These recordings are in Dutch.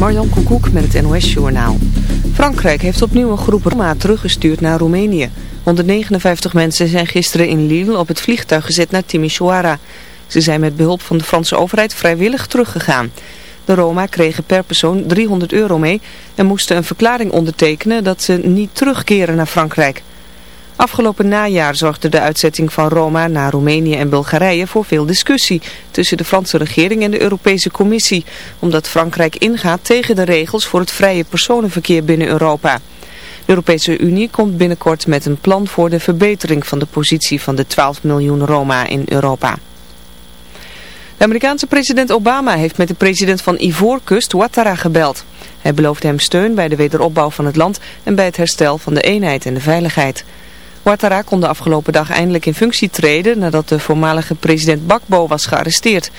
Marjan Koekoek met het NOS-journaal. Frankrijk heeft opnieuw een groep Roma teruggestuurd naar Roemenië. 159 mensen zijn gisteren in Lille op het vliegtuig gezet naar Timisoara. Ze zijn met behulp van de Franse overheid vrijwillig teruggegaan. De Roma kregen per persoon 300 euro mee en moesten een verklaring ondertekenen dat ze niet terugkeren naar Frankrijk. Afgelopen najaar zorgde de uitzetting van Roma naar Roemenië en Bulgarije voor veel discussie tussen de Franse regering en de Europese Commissie, omdat Frankrijk ingaat tegen de regels voor het vrije personenverkeer binnen Europa. De Europese Unie komt binnenkort met een plan voor de verbetering van de positie van de 12 miljoen Roma in Europa. De Amerikaanse president Obama heeft met de president van Ivoorkust Ouattara gebeld. Hij beloofde hem steun bij de wederopbouw van het land en bij het herstel van de eenheid en de veiligheid. Ouattara kon de afgelopen dag eindelijk in functie treden nadat de voormalige president Bakbo was gearresteerd.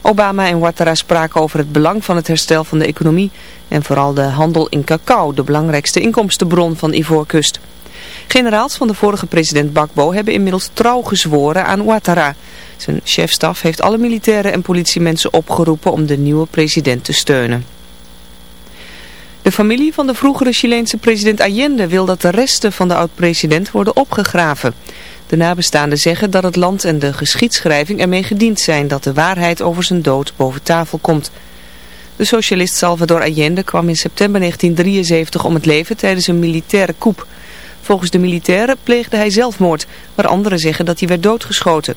Obama en Ouattara spraken over het belang van het herstel van de economie en vooral de handel in cacao, de belangrijkste inkomstenbron van Ivoorkust. Generaals van de vorige president Bakbo hebben inmiddels trouw gezworen aan Ouattara. Zijn chefstaf heeft alle militairen en politiemensen opgeroepen om de nieuwe president te steunen. De familie van de vroegere Chileense president Allende wil dat de resten van de oud-president worden opgegraven. De nabestaanden zeggen dat het land en de geschiedschrijving ermee gediend zijn dat de waarheid over zijn dood boven tafel komt. De socialist Salvador Allende kwam in september 1973 om het leven tijdens een militaire coup. Volgens de militairen pleegde hij zelfmoord, maar anderen zeggen dat hij werd doodgeschoten.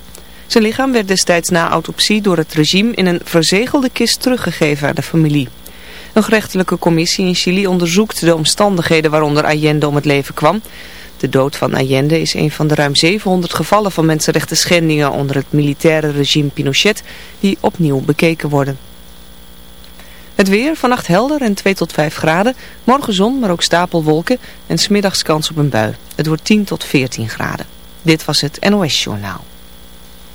Zijn lichaam werd destijds na autopsie door het regime in een verzegelde kist teruggegeven aan de familie. Een gerechtelijke commissie in Chili onderzoekt de omstandigheden waaronder Allende om het leven kwam. De dood van Allende is een van de ruim 700 gevallen van mensenrechten schendingen onder het militaire regime Pinochet die opnieuw bekeken worden. Het weer, vannacht helder en 2 tot 5 graden. Morgen zon, maar ook stapelwolken en smiddags kans op een bui. Het wordt 10 tot 14 graden. Dit was het NOS Journaal.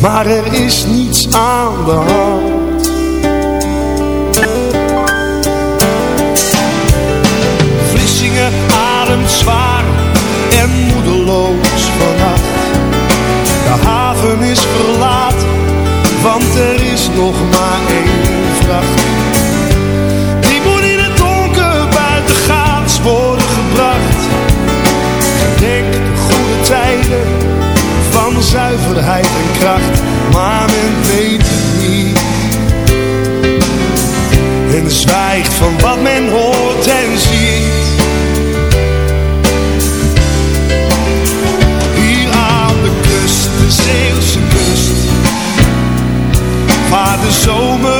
Maar er is niets aan de hand. Vlissingen ademt zwaar en moedeloos vannacht. De haven is verlaten, want er zuiverheid en kracht, maar men weet het niet. En zwijgt van wat men hoort en ziet. Hier aan de kust, de Zeeuwse kust, waar de zomer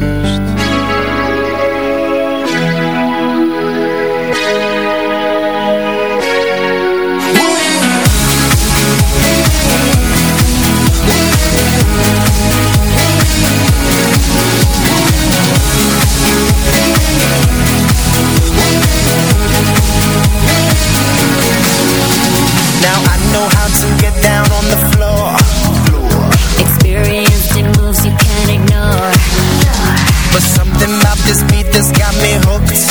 But something about this beat that's got me hooked.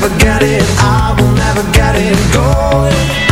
never get it, I will never get it. Going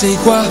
te che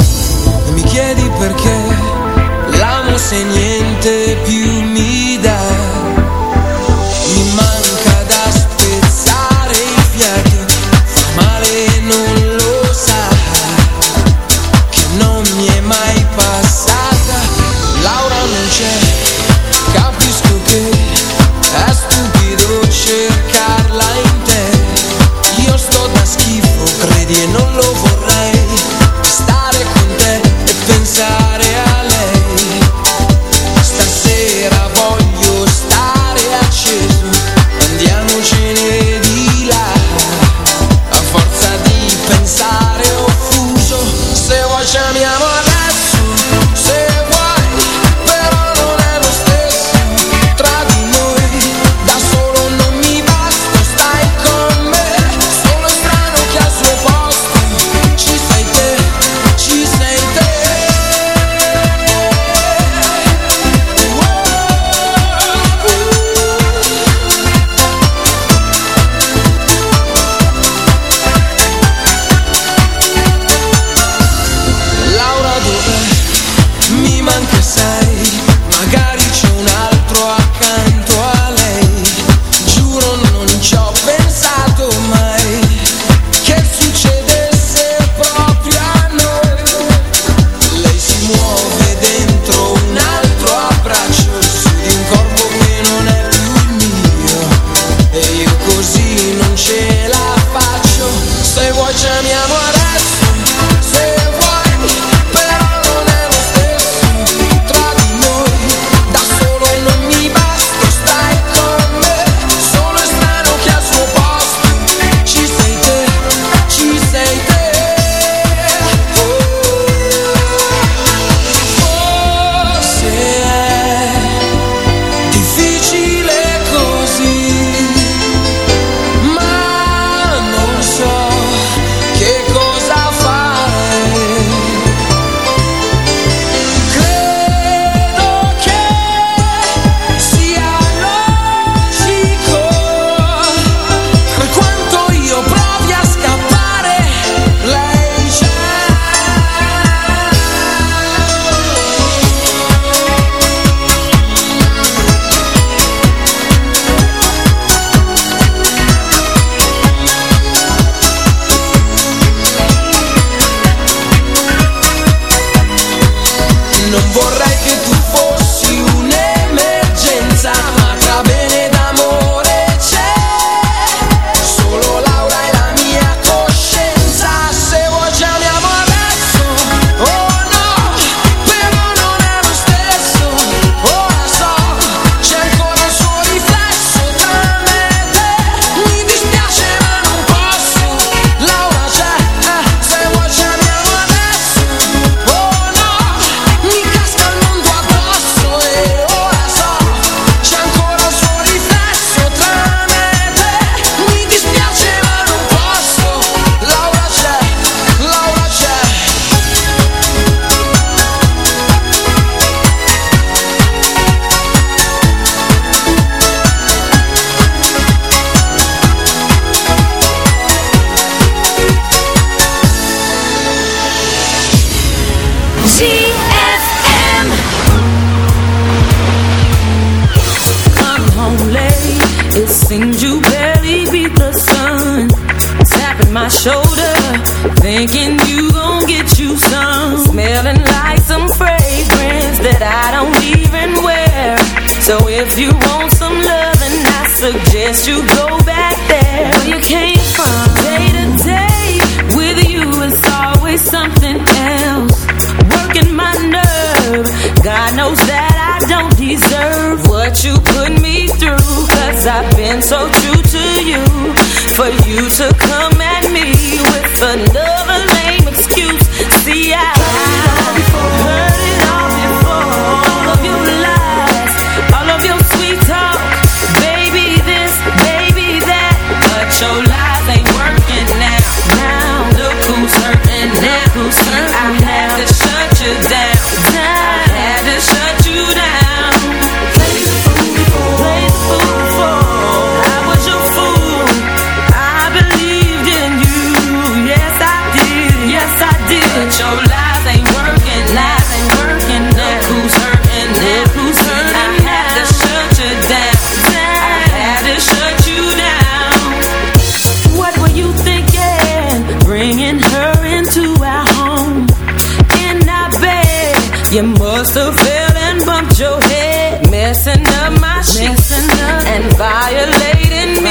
and violating me.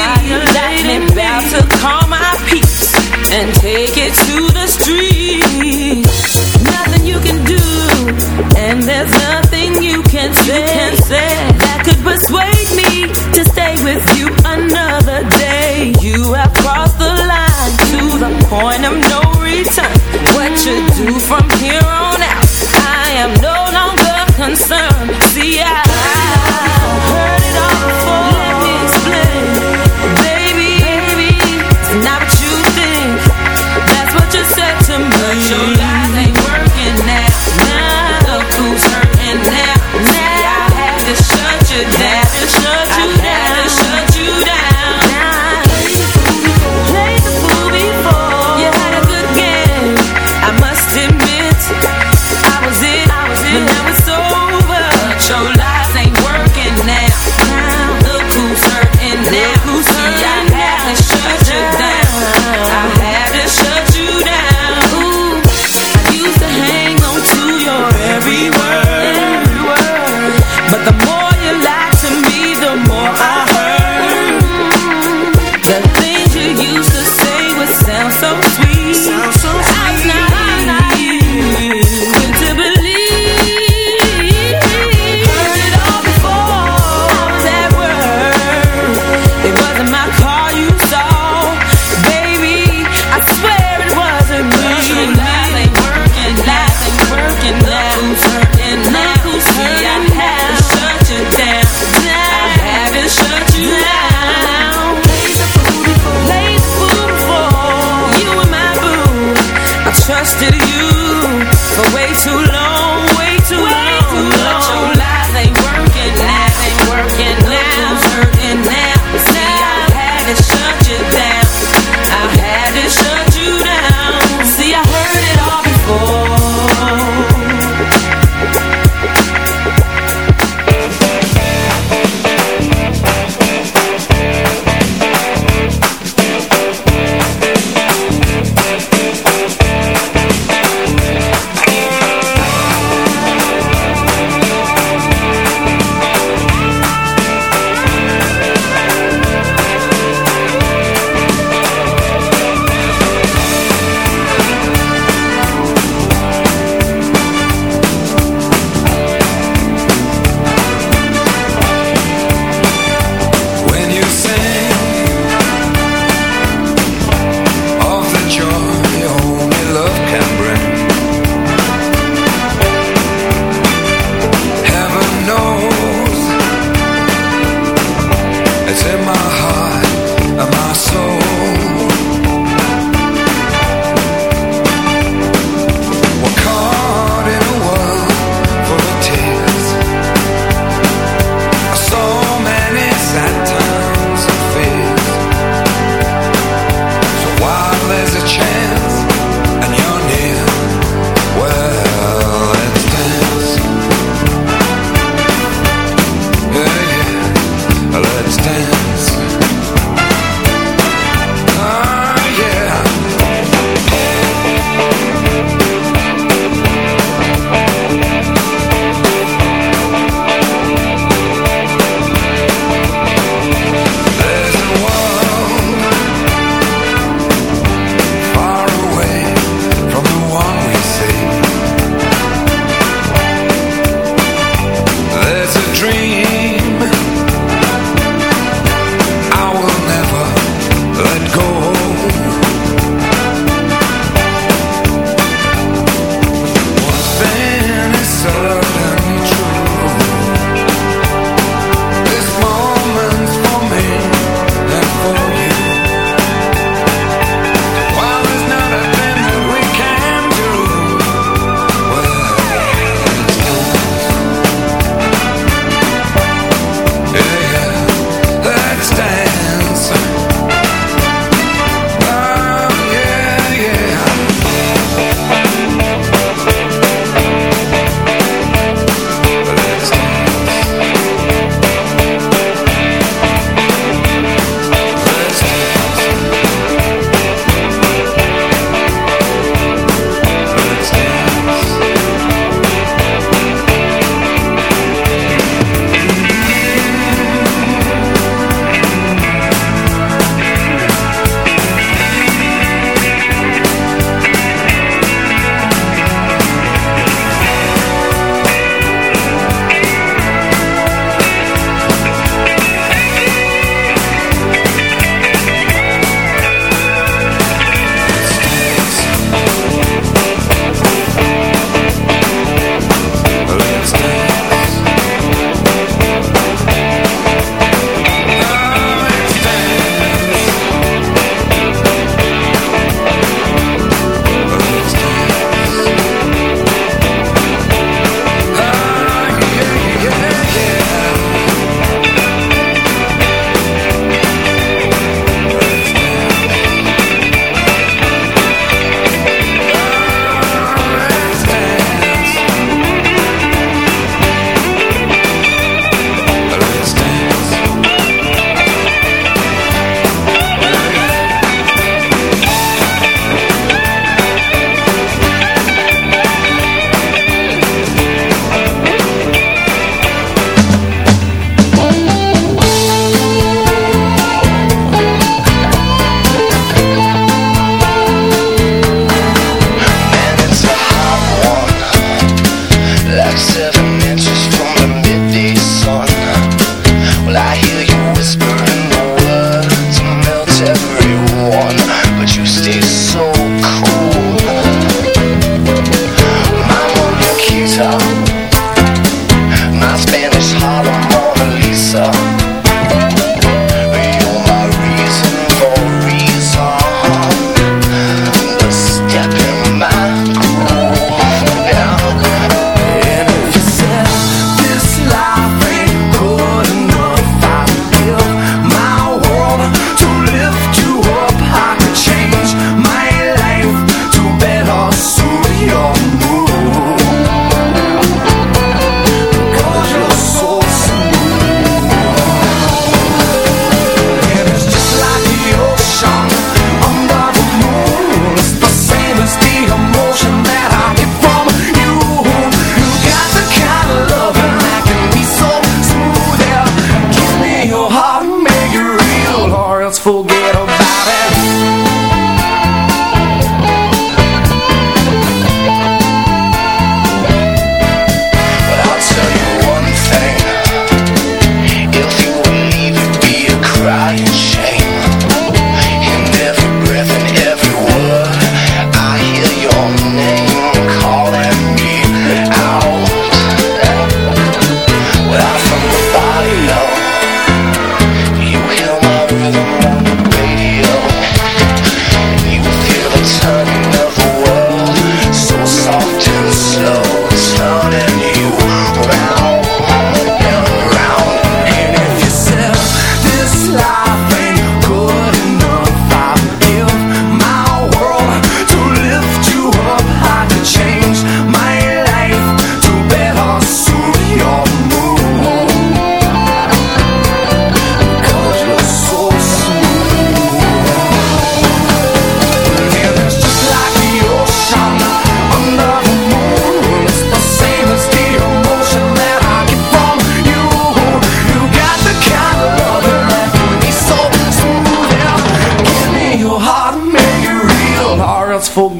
To call my peace and take it to the. Nothing you can do, and there's nothing you can say, that could persuade me to stay with you another day. You have crossed the line to the point of no return. What you do from here on?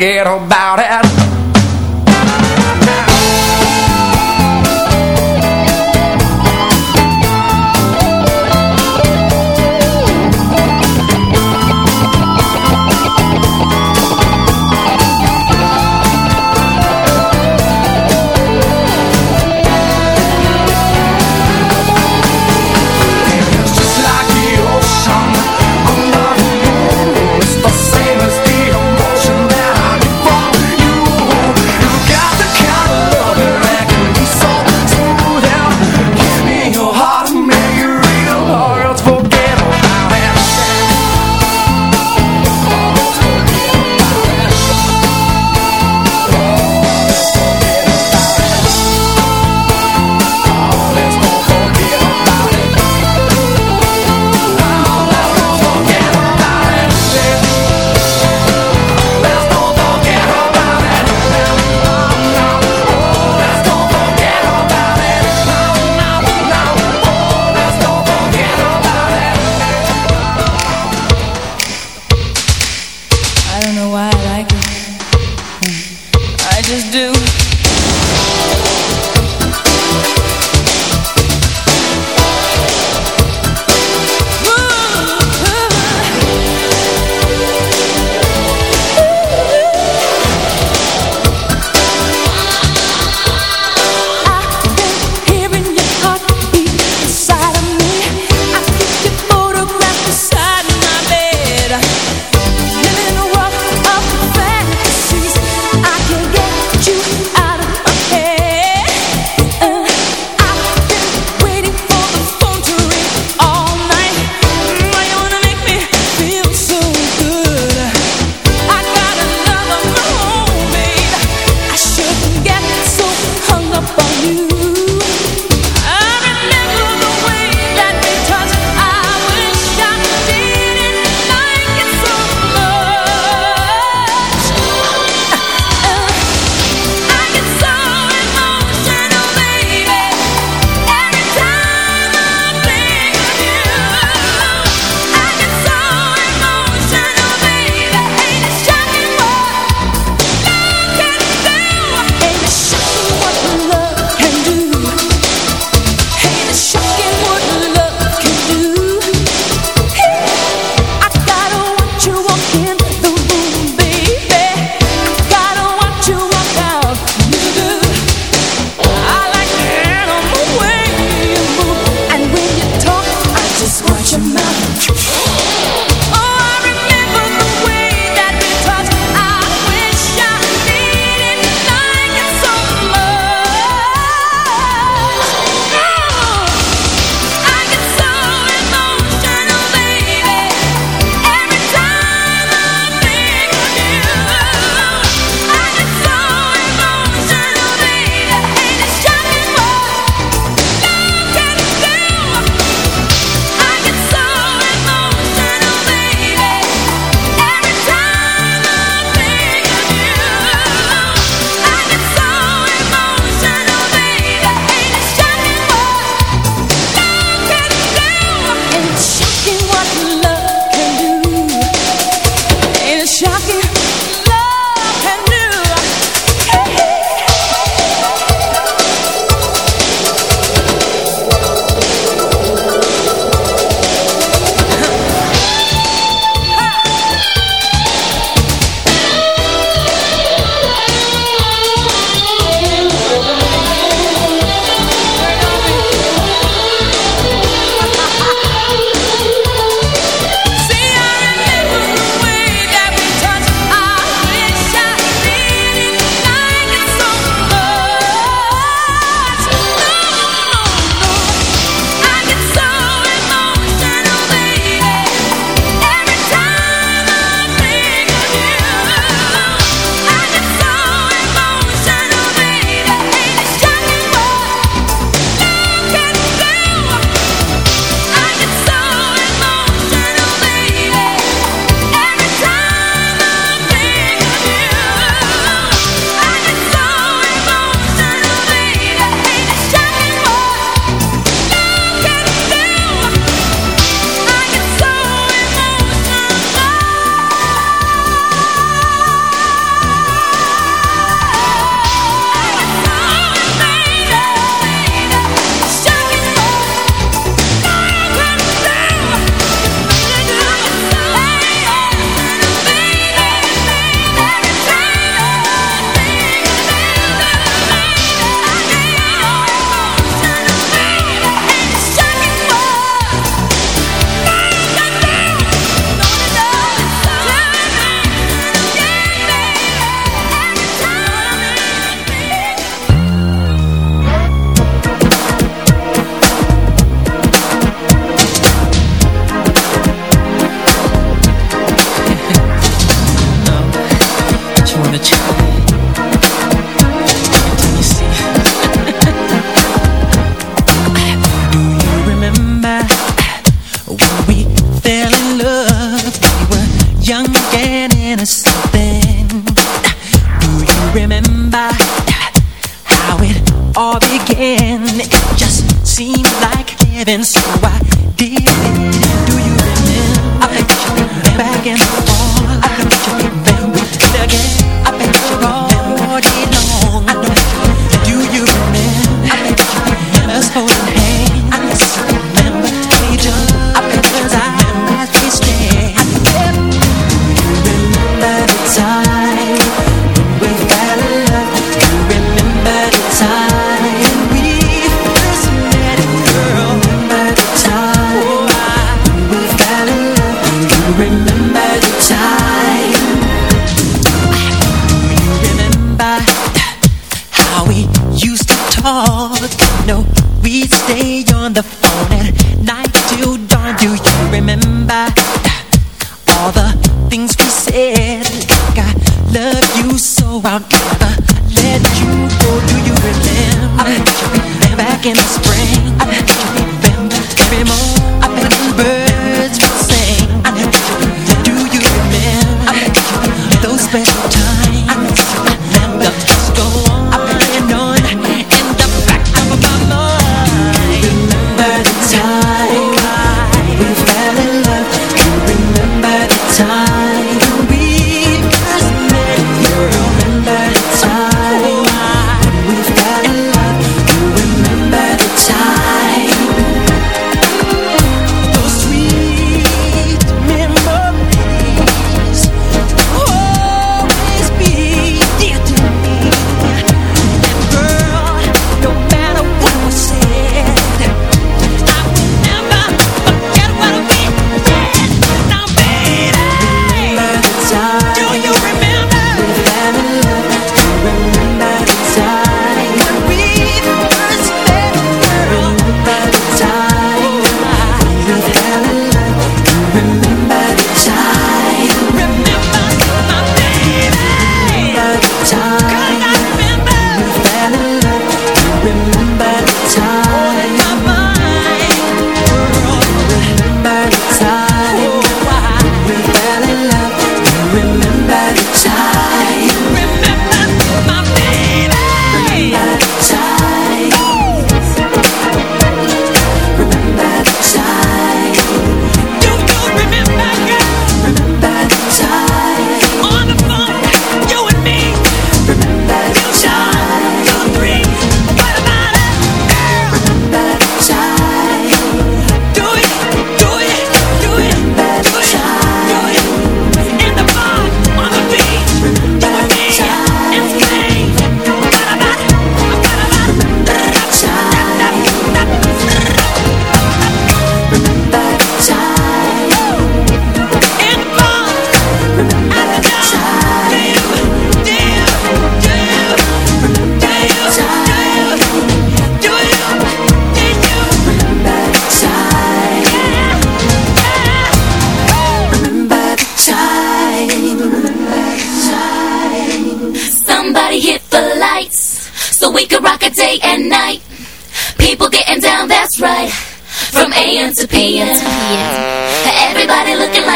Or fell in love. We were young and innocent. Then Do you remember uh, How it all began? It just seemed like heaven So I did it. Do you remember? I think back and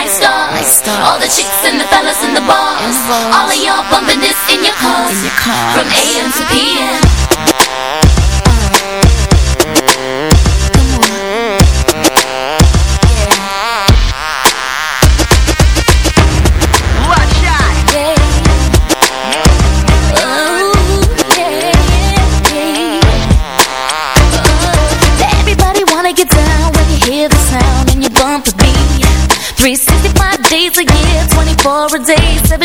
like stars. All the chicks and the fellas in the bars. All of y'all bumping this in your cars. From AM to PM. for days.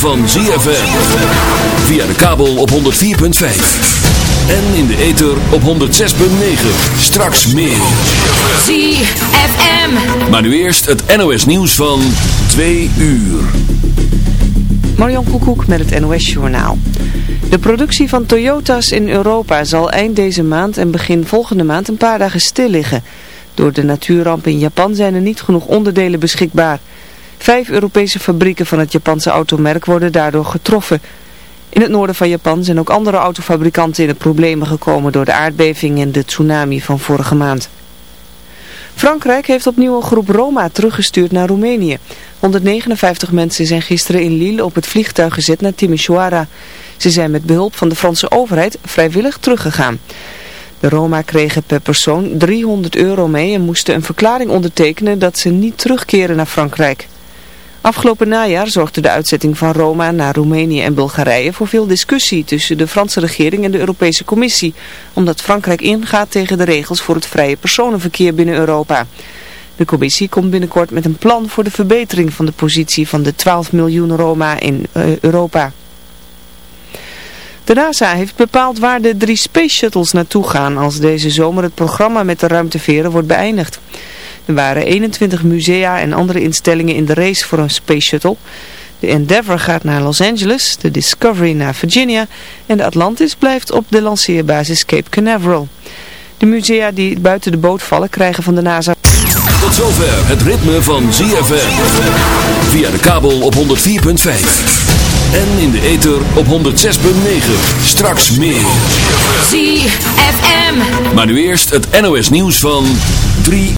Van ZFM. Via de kabel op 104.5. En in de ether op 106.9. Straks meer. ZFM. Maar nu eerst het NOS nieuws van 2 uur. Marion Koekoek met het NOS Journaal. De productie van Toyota's in Europa zal eind deze maand en begin volgende maand een paar dagen stil liggen. Door de natuurramp in Japan zijn er niet genoeg onderdelen beschikbaar. Vijf Europese fabrieken van het Japanse automerk worden daardoor getroffen. In het noorden van Japan zijn ook andere autofabrikanten in de problemen gekomen door de aardbeving en de tsunami van vorige maand. Frankrijk heeft opnieuw een groep Roma teruggestuurd naar Roemenië. 159 mensen zijn gisteren in Lille op het vliegtuig gezet naar Timisoara. Ze zijn met behulp van de Franse overheid vrijwillig teruggegaan. De Roma kregen per persoon 300 euro mee en moesten een verklaring ondertekenen dat ze niet terugkeren naar Frankrijk. Afgelopen najaar zorgde de uitzetting van Roma naar Roemenië en Bulgarije voor veel discussie tussen de Franse regering en de Europese Commissie, omdat Frankrijk ingaat tegen de regels voor het vrije personenverkeer binnen Europa. De commissie komt binnenkort met een plan voor de verbetering van de positie van de 12 miljoen Roma in eh, Europa. De NASA heeft bepaald waar de drie Space Shuttles naartoe gaan als deze zomer het programma met de ruimteveren wordt beëindigd. Er waren 21 musea en andere instellingen in de race voor een Space Shuttle. De Endeavour gaat naar Los Angeles, de Discovery naar Virginia en de Atlantis blijft op de lanceerbasis Cape Canaveral. De musea die buiten de boot vallen krijgen van de NASA... Tot zover het ritme van ZFM. Via de kabel op 104.5. En in de ether op 106.9. Straks meer. ZFM. Maar nu eerst het NOS nieuws van 3